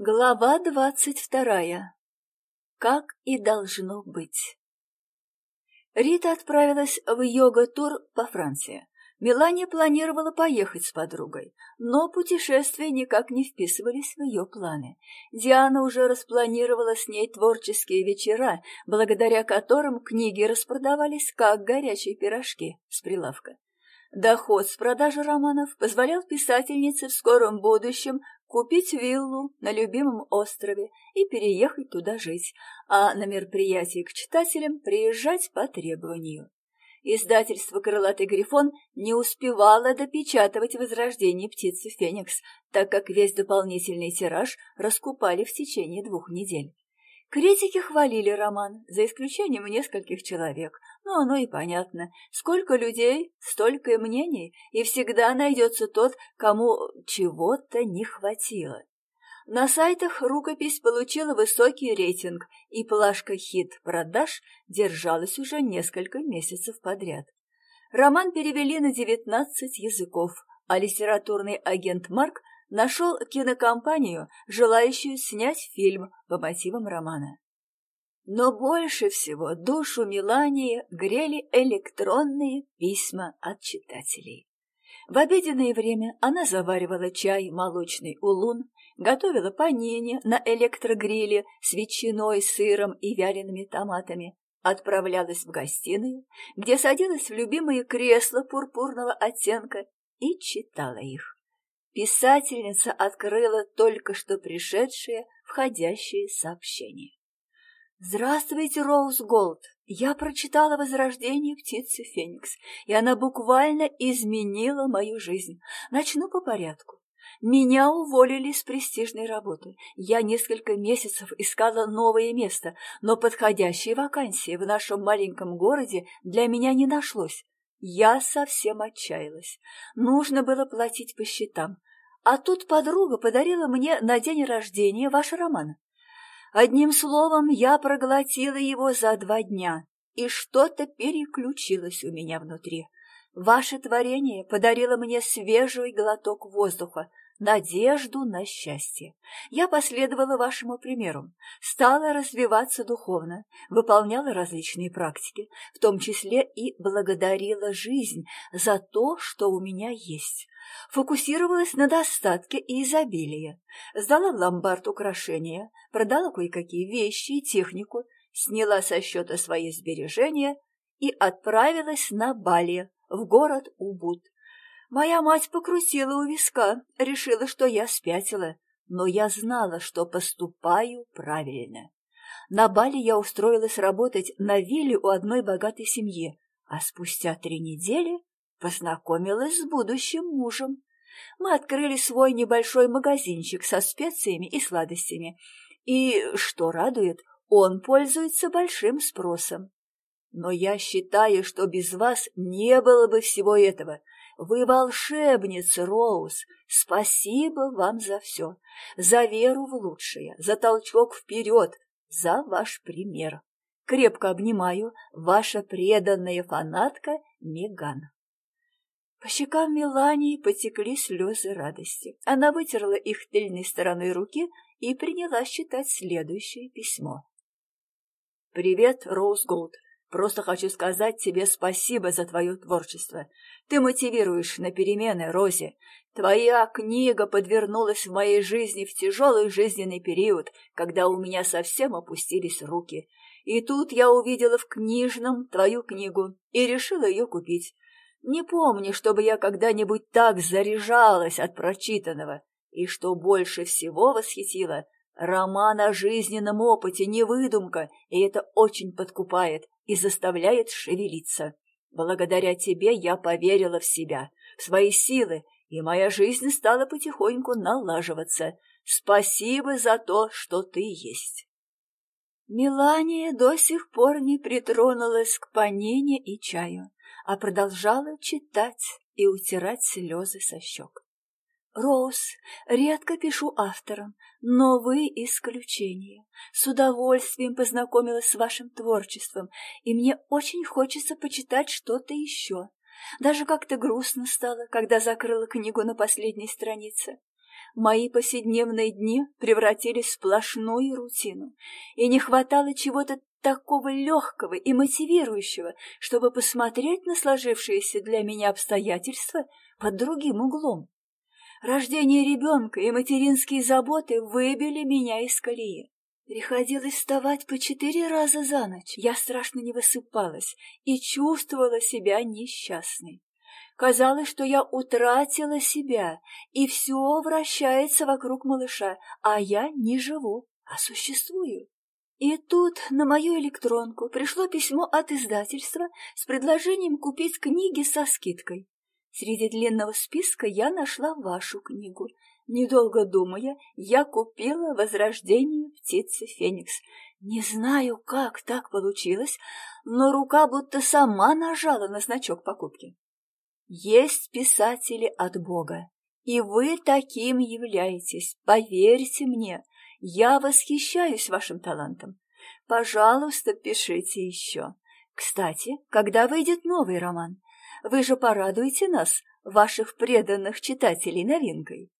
Глава двадцать вторая. Как и должно быть. Рита отправилась в йога-тур по Франции. Мелания планировала поехать с подругой, но путешествия никак не вписывались в ее планы. Диана уже распланировала с ней творческие вечера, благодаря которым книги распродавались как горячие пирожки с прилавка. Доход с продажи романов позволял писательнице в скором будущем купить виллу на любимом острове и переехать туда жить, а на мероприятие к читателям приезжать по требованию. Издательство «Крылатый грифон» не успевало допечатывать возрождение птицы Феникс, так как весь дополнительный тираж раскупали в течение двух недель. Критики хвалили роман, за исключением нескольких человек, но оно и понятно. Сколько людей, столько и мнений, и всегда найдется тот, кому чего-то не хватило. На сайтах рукопись получила высокий рейтинг, и плашка «Хит продаж» держалась уже несколько месяцев подряд. Роман перевели на 19 языков, а литературный агент Марк нашел кинокомпанию, желающую снять фильм по мотивам романа. Но больше всего душу Мелании грели электронные письма от читателей. В обеденное время она заваривала чай молочный улун, готовила панини на электрогриле с ветчиной, сыром и вялеными томатами, отправлялась в гостиную, где садилась в любимое кресло пурпурного оттенка и читала их. Писательница открыла только что пришедшее входящее сообщение. «Здравствуйте, Роуз Голд! Я прочитала «Возрождение птицы Феникс», и она буквально изменила мою жизнь. Начну по порядку. Меня уволили с престижной работы. Я несколько месяцев искала новое место, но подходящей вакансии в нашем маленьком городе для меня не нашлось. Я совсем отчаялась. Нужно было платить по счетам. А тут подруга подарила мне на день рождения ваш роман. Одним словом, я проглотила его за два дня, и что-то переключилось у меня внутри. Ваше творение подарило мне свежий глоток воздуха, надежду на счастье. Я последовала вашему примеру, стала развиваться духовно, выполняла различные практики, в том числе и благодарила жизнь за то, что у меня есть фокусировалась на достатке и изобилии, сдала в ломбард украшения, продала кое-какие вещи и технику, сняла со счета свои сбережения и отправилась на Бали, в город Убуд. Моя мать покрутила у виска, решила, что я спятила, но я знала, что поступаю правильно. На Бали я устроилась работать на вилле у одной богатой семьи, а спустя три недели Познакомилась с будущим мужем. Мы открыли свой небольшой магазинчик со специями и сладостями. И, что радует, он пользуется большим спросом. Но я считаю, что без вас не было бы всего этого. Вы волшебница, Роуз. Спасибо вам за все. За веру в лучшее, за толчок вперед, за ваш пример. Крепко обнимаю, ваша преданная фанатка Меган. По щекам Мелании потекли слезы радости. Она вытерла их тыльной стороной руки и принялась читать следующее письмо. «Привет, Роуз Голд. Просто хочу сказать тебе спасибо за твое творчество. Ты мотивируешь на перемены, Рози. Твоя книга подвернулась в моей жизни в тяжелый жизненный период, когда у меня совсем опустились руки. И тут я увидела в книжном твою книгу и решила ее купить. Не помню, чтобы я когда-нибудь так заряжалась от прочитанного. И что больше всего восхитило, роман о жизненном опыте не выдумка, и это очень подкупает и заставляет шевелиться. Благодаря тебе я поверила в себя, в свои силы, и моя жизнь стала потихоньку налаживаться. Спасибо за то, что ты есть. Мелания до сих пор не притронулась к панине и чаю а продолжала читать и утирать слезы со щек. Роуз, редко пишу авторам, но вы исключение. С удовольствием познакомилась с вашим творчеством, и мне очень хочется почитать что-то еще. Даже как-то грустно стало, когда закрыла книгу на последней странице. Мои повседневные дни превратились в сплошную рутину, и не хватало чего-то такого легкого и мотивирующего, чтобы посмотреть на сложившиеся для меня обстоятельства под другим углом. Рождение ребенка и материнские заботы выбили меня из колеи. Приходилось вставать по четыре раза за ночь. Я страшно не высыпалась и чувствовала себя несчастной. Казалось, что я утратила себя, и все вращается вокруг малыша, а я не живу, а существую. И тут на мою электронку пришло письмо от издательства с предложением купить книги со скидкой. Среди длинного списка я нашла вашу книгу Недолго думая, я купила «Возрождение птицы Феникс». Не знаю, как так получилось, но рука будто сама нажала на значок покупки. Есть писатели от Бога, и вы таким являетесь, поверьте мне, я восхищаюсь вашим талантом. Пожалуйста, пишите еще. Кстати, когда выйдет новый роман? Вы же порадуете нас, ваших преданных читателей, новинкой.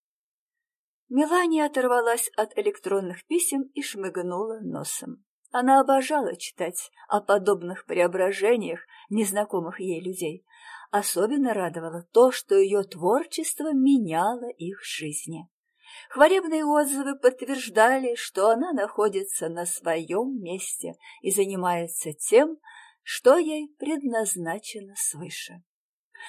Мелания оторвалась от электронных писем и шмыгнула носом. Она обожала читать о подобных преображениях незнакомых ей людей. Особенно радовало то, что ее творчество меняло их жизни. Хвалебные отзывы подтверждали, что она находится на своем месте и занимается тем, что ей предназначено свыше.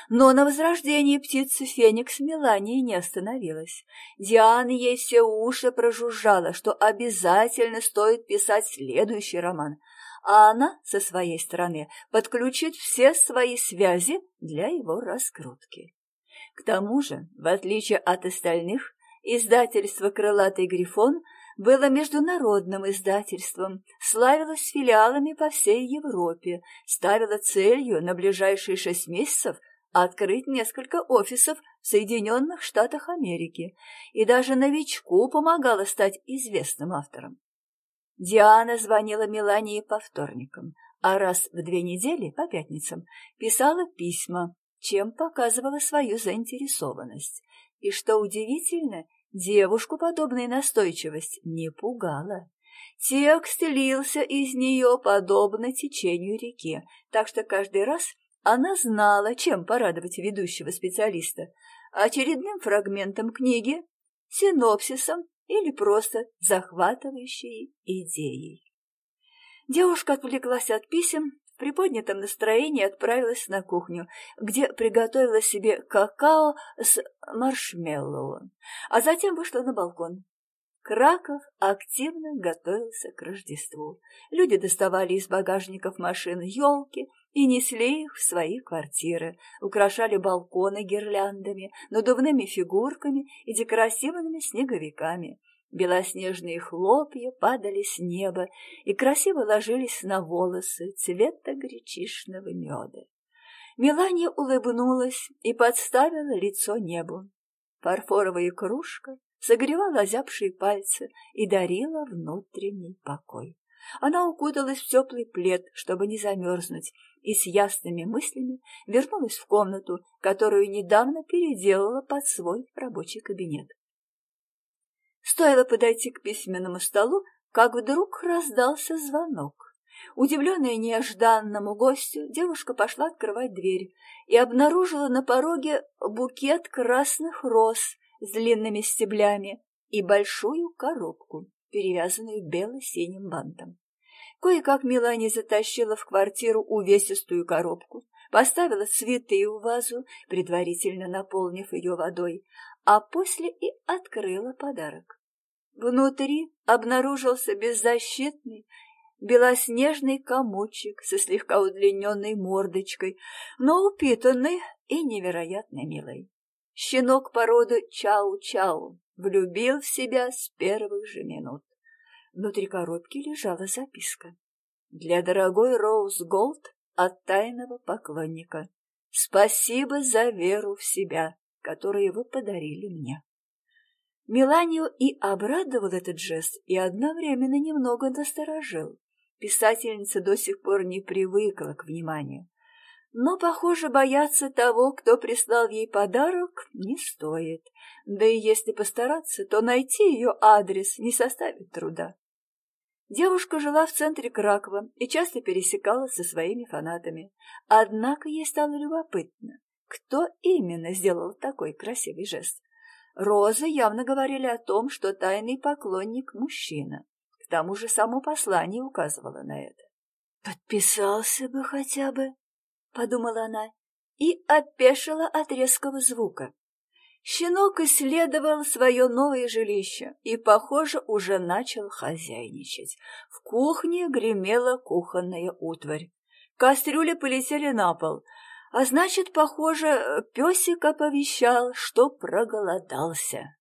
Но на возрождении птицы Феникс Мелании не остановилась. Диана ей все уши прожужжала, что обязательно стоит писать следующий роман, а она, со своей стороны, подключит все свои связи для его раскрутки. К тому же, в отличие от остальных, издательство «Крылатый грифон» было международным издательством, славилось филиалами по всей Европе, ставило целью на ближайшие шесть месяцев открыть несколько офисов в Соединенных Штатах Америки и даже новичку помогала стать известным автором. Диана звонила Мелании по вторникам, а раз в две недели, по пятницам, писала письма, чем показывала свою заинтересованность. И, что удивительно, девушку подобная настойчивость не пугала. Текст лился из нее подобно течению реки, так что каждый раз она знала, чем порадовать ведущего специалиста – очередным фрагментом книги, синопсисом или просто захватывающей идеей. Девушка отвлеклась от писем, в приподнятом настроении отправилась на кухню, где приготовила себе какао с маршмеллоу, а затем вышла на балкон. Краков активно готовился к Рождеству. Люди доставали из багажников машин елки и несли их в свои квартиры, украшали балконы гирляндами, надувными фигурками и декоративными снеговиками. Белоснежные хлопья падали с неба и красиво ложились на волосы цвета гречишного меда. Мелания улыбнулась и подставила лицо небу. Фарфоровая кружка согревала озябшие пальцы и дарила внутренний покой. Она укуталась в теплый плед, чтобы не замерзнуть, и с ясными мыслями вернулась в комнату, которую недавно переделала под свой рабочий кабинет. Стоило подойти к письменному столу, как вдруг раздался звонок. Удивленная неожиданному гостю, девушка пошла открывать дверь и обнаружила на пороге букет красных роз с длинными стеблями и большую коробку, перевязанную бело-синим бантом. Кое-как Мелани затащила в квартиру увесистую коробку, поставила цветы в вазу, предварительно наполнив ее водой, а после и открыла подарок. Внутри обнаружился беззащитный, белоснежный комочек со слегка удлиненной мордочкой, но упитанный и невероятно милый. Щенок породы Чау-Чау влюбил в себя с первых же минут. Внутри коробки лежала записка. Для дорогой Роуз Голд от тайного поклонника. Спасибо за веру в себя, которую вы подарили мне. Меланию и обрадовал этот жест, и одновременно немного насторожил. Писательница до сих пор не привыкла к вниманию. Но, похоже, бояться того, кто прислал ей подарок, не стоит. Да и если постараться, то найти ее адрес не составит труда. Девушка жила в центре Кракова и часто пересекалась со своими фанатами. Однако ей стало любопытно, кто именно сделал такой красивый жест. Розы явно говорили о том, что тайный поклонник – мужчина. К тому же само послание указывало на это. «Подписался бы хотя бы», — подумала она, и опешила от резкого звука. Щенок исследовал свое новое жилище и, похоже, уже начал хозяйничать. В кухне гремела кухонная утварь. Кастрюли полетели на пол, а значит, похоже, песик оповещал, что проголодался.